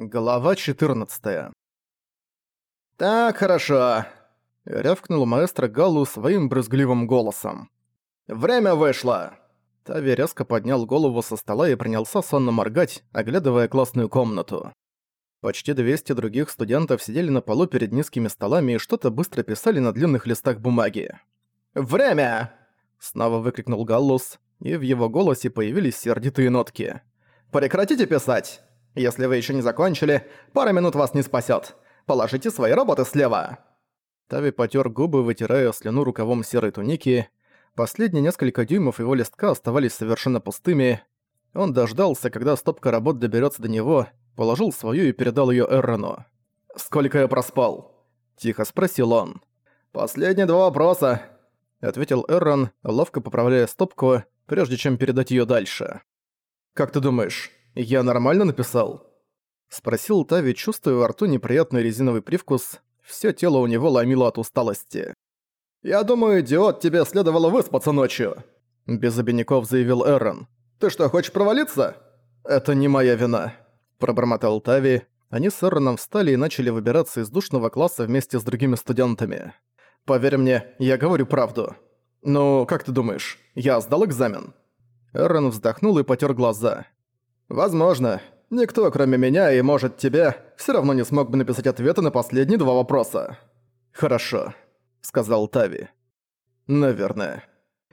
Глава 14 «Так, хорошо», — рявкнул маэстро Галлу своим брызгливым голосом. «Время вышло!» Тави резко поднял голову со стола и принялся сонно моргать, оглядывая классную комнату. Почти 200 других студентов сидели на полу перед низкими столами и что-то быстро писали на длинных листах бумаги. «Время!» — снова выкрикнул Галлус, и в его голосе появились сердитые нотки. «Прекратите писать! Если вы еще не закончили, пара минут вас не спасет. Положите свои работы слева!» Тави потер губы, вытирая слюну рукавом серой туники. Последние несколько дюймов его листка оставались совершенно пустыми. Он дождался, когда стопка работ доберется до него, положил свою и передал ее Эррону. «Сколько я проспал?» – тихо спросил он. «Последние два вопроса», – ответил Эррон, ловко поправляя стопку, прежде чем передать ее дальше. «Как ты думаешь, «Я нормально написал?» Спросил Тави, чувствуя во рту неприятный резиновый привкус. Всё тело у него ломило от усталости. «Я думаю, идиот, тебе следовало выспаться ночью», — без обиняков заявил Эрон. «Ты что, хочешь провалиться?» «Это не моя вина», — пробормотал Тави. Они с Эроном встали и начали выбираться из душного класса вместе с другими студентами. «Поверь мне, я говорю правду». «Ну, как ты думаешь, я сдал экзамен?» Эрон вздохнул и потер глаза. Возможно. Никто, кроме меня и, может, тебя, все равно не смог бы написать ответы на последние два вопроса. Хорошо, сказал Тави. Наверное.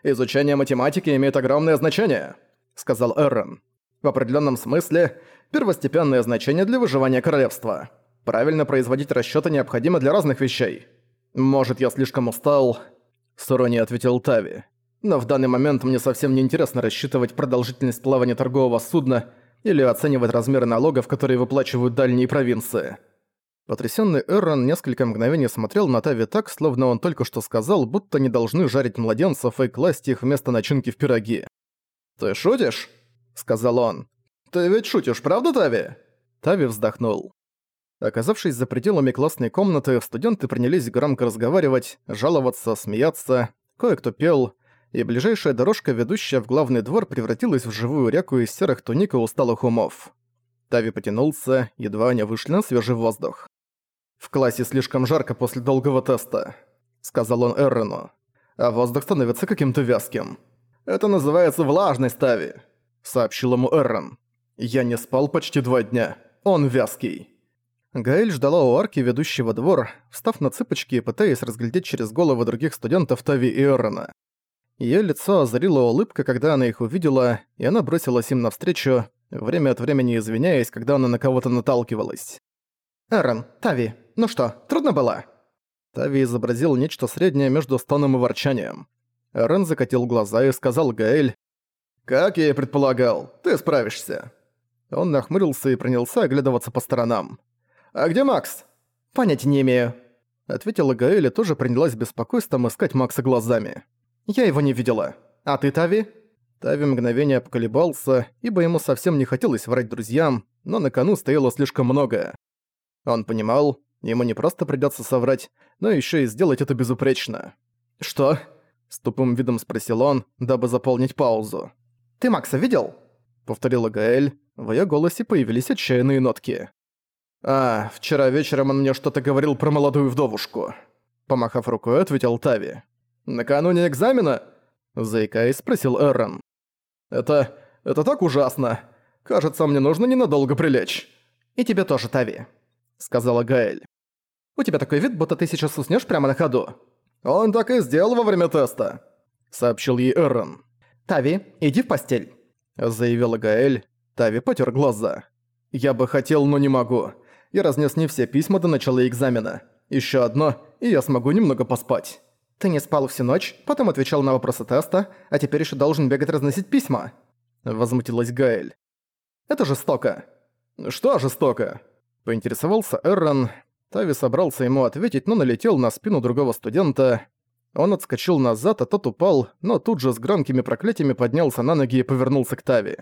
Изучение математики имеет огромное значение, сказал Эррон. В определенном смысле, первостепенное значение для выживания королевства. Правильно производить расчеты необходимо для разных вещей. Может, я слишком устал, с ответил Тави. Но в данный момент мне совсем не интересно рассчитывать продолжительность плавания торгового судна или оценивать размеры налогов, которые выплачивают дальние провинции. Потрясённый Эррон несколько мгновений смотрел на Тави так, словно он только что сказал, будто не должны жарить младенцев и класть их вместо начинки в пироги. «Ты шутишь?» — сказал он. «Ты ведь шутишь, правда, Тави?» Тави вздохнул. Оказавшись за пределами классной комнаты, студенты принялись громко разговаривать, жаловаться, смеяться, кое-кто пел — и ближайшая дорожка, ведущая в главный двор, превратилась в живую реку из серых туник и усталых умов. Тави потянулся, едва они вышли на свежий воздух. «В классе слишком жарко после долгого теста», — сказал он Эррону. «А воздух становится каким-то вязким». «Это называется влажность, Тави», — сообщил ему Эррон. «Я не спал почти два дня. Он вязкий». Гаэль ждала у арки, ведущего двор, встав на цыпочки и пытаясь разглядеть через головы других студентов Тави и Эррона. Её лицо озарила улыбка, когда она их увидела, и она бросилась им навстречу, время от времени извиняясь, когда она на кого-то наталкивалась. «Эрон, Тави, ну что, трудно было?» Тави изобразил нечто среднее между стоном и ворчанием. Эрон закатил глаза и сказал Гаэль, «Как я и предполагал, ты справишься». Он нахмурился и принялся оглядываться по сторонам. «А где Макс?» «Понятия не имею», — ответила Гаэль и тоже принялась беспокойством искать Макса глазами. «Я его не видела. А ты, Тави?» Тави мгновение поколебался, ибо ему совсем не хотелось врать друзьям, но на кону стояло слишком многое. Он понимал, ему не просто придётся соврать, но ещё и сделать это безупречно. «Что?» — с тупым видом спросил он, дабы заполнить паузу. «Ты Макса видел?» — повторила Гаэль. В её голосе появились отчаянные нотки. «А, вчера вечером он мне что-то говорил про молодую вдовушку». Помахав рукой, ответил Тави. «Накануне экзамена?» – заикаясь, спросил Эррон. «Это... это так ужасно. Кажется, мне нужно ненадолго прилечь». «И тебе тоже, Тави», – сказала Гаэль. «У тебя такой вид, будто ты сейчас уснешь прямо на ходу». «Он так и сделал во время теста», – сообщил ей Эррон. «Тави, иди в постель», – заявила Гаэль. Тави потер глаза. «Я бы хотел, но не могу. Я разнес не все письма до начала экзамена. Еще одно, и я смогу немного поспать». Ты не спал всю ночь, потом отвечал на вопросы теста, а теперь еще должен бегать разносить письма. Возмутилась Гаэль. Это жестоко. Что жестоко? Поинтересовался Эррон. Тави собрался ему ответить, но налетел на спину другого студента. Он отскочил назад, а тот упал, но тут же с громкими проклятиями поднялся на ноги и повернулся к Тави.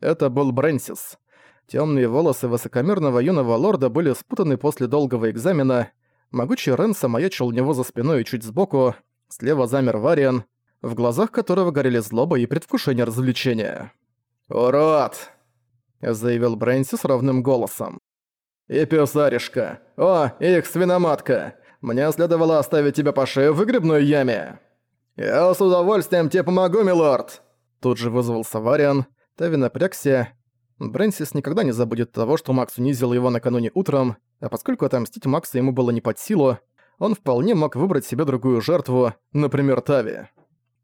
Это был Брэнсис. Темные волосы высокомерного юного лорда были спутаны после долгого экзамена, Могучий Ренса маячил у него за спиной и чуть сбоку, слева замер Вариан, в глазах которого горели злоба и предвкушение развлечения. «Урод!» — заявил Брэнси с ровным голосом. И пёсаришка. О, их свиноматка. Мне следовало оставить тебя по шею в выгребной яме. Я с удовольствием тебе помогу, милорд. Тут же вызвался Вариан. Тави напрягся. Брэнсис никогда не забудет того, что Макс унизил его накануне утром, а поскольку отомстить Макса ему было не под силу, он вполне мог выбрать себе другую жертву, например, Тави.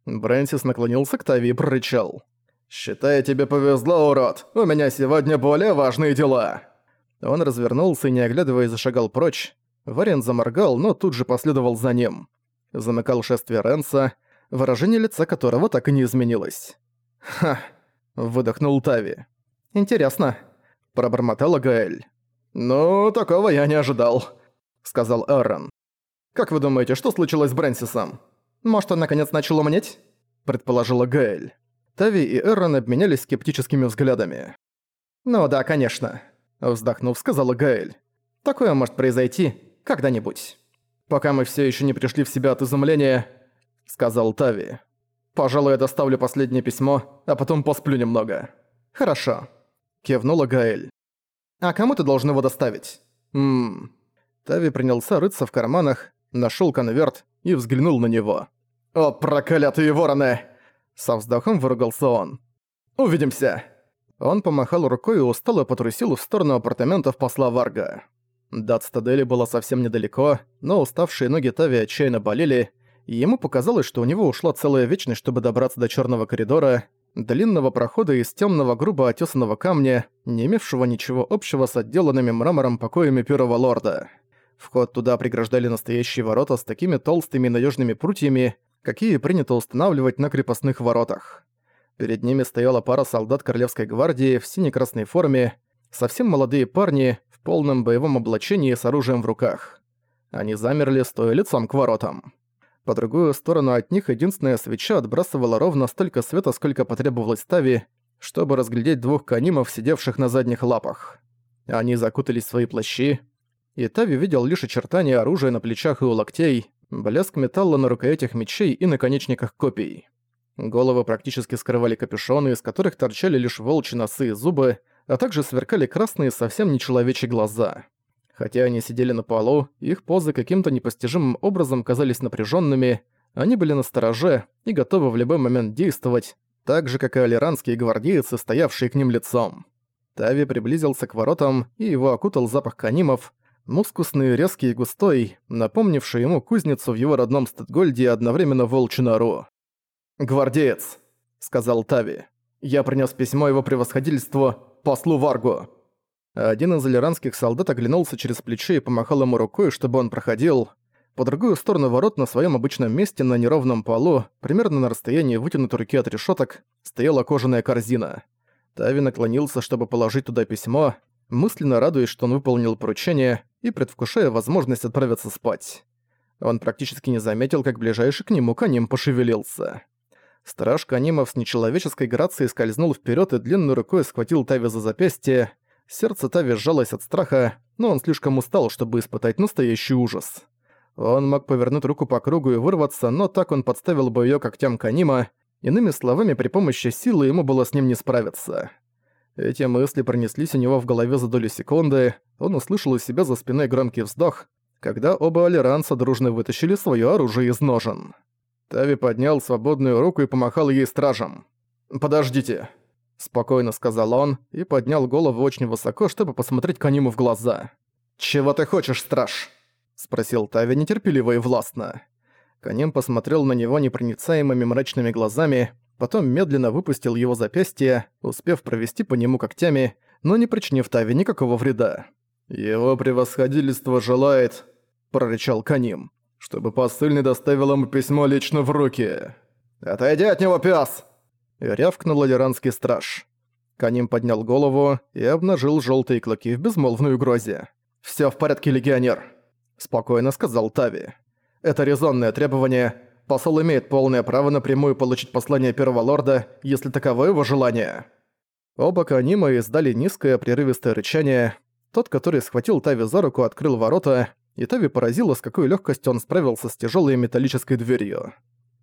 Брэнсис наклонился к Тави и прорычал. «Считай, тебе повезло, урод! У меня сегодня более важные дела!» Он развернулся и, не оглядываясь, зашагал прочь. Варен заморгал, но тут же последовал за ним. Замыкал шествие Ренса, выражение лица которого так и не изменилось. «Ха!» – выдохнул Тави. «Интересно», – пробормотала Гаэль. «Ну, такого я не ожидал», – сказал Эрон. «Как вы думаете, что случилось с Брэнсисом? Может, он наконец начал умнеть?» – предположила Гаэль. Тави и Эрон обменялись скептическими взглядами. «Ну да, конечно», Вздохнув, сказала Гаэль. «Такое может произойти когда-нибудь. Пока мы все еще не пришли в себя от изумления», — сказал Тави. «Пожалуй, я доставлю последнее письмо, а потом посплю немного». «Хорошо», — кивнула Гаэль. «А кому ты должен его доставить?» «Ммм...» Тави принялся рыться в карманах, нашел конверт и взглянул на него. «О, проклятые вороны!» Со вздохом выругался он. «Увидимся!» Он помахал рукой и устало потрусил в сторону апартаментов посла Варга. До Цитадели было совсем недалеко, но уставшие ноги Тави отчаянно болели, и ему показалось, что у него ушла целая вечность, чтобы добраться до черного коридора, длинного прохода из темного грубо отесанного камня, не имевшего ничего общего с отделанными мрамором покоями первого лорда. Вход туда преграждали настоящие ворота с такими толстыми надежными прутьями, какие принято устанавливать на крепостных воротах. Перед ними стояла пара солдат Королевской гвардии в сине-красной форме, совсем молодые парни в полном боевом облачении с оружием в руках. Они замерли, стоя лицом к воротам. По другую сторону от них единственная свеча отбрасывала ровно столько света, сколько потребовалось Тави, чтобы разглядеть двух канимов, сидевших на задних лапах. Они закутались в свои плащи, и Тави видел лишь очертания оружия на плечах и у локтей, блеск металла на рукоятях мечей и наконечниках копий. Головы практически скрывали капюшоны, из которых торчали лишь волчьи носы и зубы, а также сверкали красные совсем нечеловечьи глаза. Хотя они сидели на полу, их позы каким-то непостижимым образом казались напряженными, они были настороже и готовы в любой момент действовать, так же, как и алиранские гвардейцы, стоявшие к ним лицом. Тави приблизился к воротам, и его окутал запах канимов, мускусный, резкий и густой, напомнивший ему кузницу в его родном Статгольде и одновременно волчью нору. «Гвардеец», — сказал Тави. «Я принес письмо его превосходительству послу Варгу». Один из алиранских солдат оглянулся через плечо и помахал ему рукой, чтобы он проходил. По другую сторону ворот на своем обычном месте на неровном полу, примерно на расстоянии вытянутой руки от решеток, стояла кожаная корзина. Тави наклонился, чтобы положить туда письмо, мысленно радуясь, что он выполнил поручение и предвкушая возможность отправиться спать. Он практически не заметил, как ближайший к нему конем пошевелился. Страж Канимов с нечеловеческой грацией скользнул вперед и длинной рукой схватил Тави за запястье. Сердце Тави сжалось от страха, но он слишком устал, чтобы испытать настоящий ужас. Он мог повернуть руку по кругу и вырваться, но так он подставил бы её когтям Канима, иными словами, при помощи силы ему было с ним не справиться. Эти мысли пронеслись у него в голове за долю секунды, он услышал у себя за спиной громкий вздох, когда оба алиранца дружно вытащили своё оружие из ножен. Тави поднял свободную руку и помахал ей стражем. «Подождите», — спокойно сказал он и поднял голову очень высоко, чтобы посмотреть Каниму в глаза. «Чего ты хочешь, страж?» — спросил Тави нетерпеливо и властно. Каним посмотрел на него непроницаемыми мрачными глазами, потом медленно выпустил его запястье, успев провести по нему когтями, но не причинив Тави никакого вреда. «Его превосходительство желает...» — прорычал Каним чтобы посыльный доставил ему письмо лично в руки. «Отойди от него, пёс!» Рявкнул лиранский страж. Каним поднял голову и обнажил желтые клыки в безмолвной угрозе. «Всё в порядке, легионер», — спокойно сказал Тави. «Это резонное требование. Посол имеет полное право напрямую получить послание Первого Лорда, если таково его желание». Оба Канима издали низкое прерывистое рычание. Тот, который схватил Тави за руку, открыл ворота и Тави поразило, с какой легкостью он справился с тяжелой металлической дверью.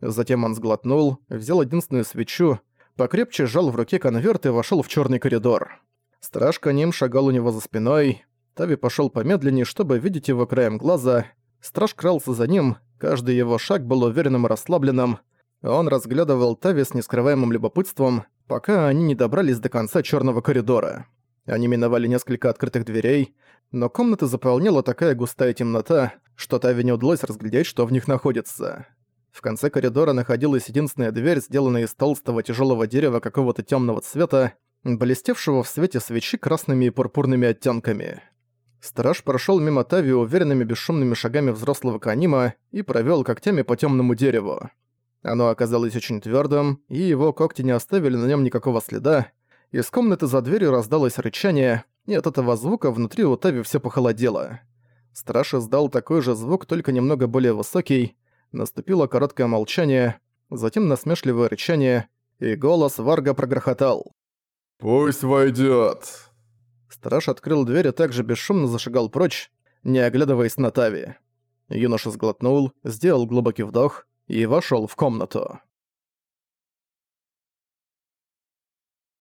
Затем он сглотнул, взял единственную свечу, покрепче сжал в руке конверт и вошел в черный коридор. Страж ним шагал у него за спиной. Тави пошёл помедленнее, чтобы видеть его краем глаза. Страж крался за ним, каждый его шаг был уверенным и расслабленным. Он разглядывал Тави с нескрываемым любопытством, пока они не добрались до конца чёрного коридора. Они миновали несколько открытых дверей, но комната заполняла такая густая темнота, что Тави не удалось разглядеть, что в них находится. В конце коридора находилась единственная дверь, сделанная из толстого тяжелого дерева какого-то темного цвета, блестевшего в свете свечи красными и пурпурными оттенками. Страж прошел мимо Тави уверенными бесшумными шагами взрослого канима и провел когтями по темному дереву. Оно оказалось очень твердым, и его когти не оставили на нем никакого следа. Из комнаты за дверью раздалось рычание, и от этого звука внутри у Тави все похолодело. Страж издал такой же звук, только немного более высокий. Наступило короткое молчание, затем насмешливое рычание, и голос Варга прогрохотал. «Пусть войдет. Страж открыл дверь и также бесшумно зашагал прочь, не оглядываясь на Тави. Юноша сглотнул, сделал глубокий вдох и вошел в комнату.